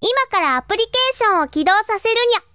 今からアプリケーションを起動させるにゃ。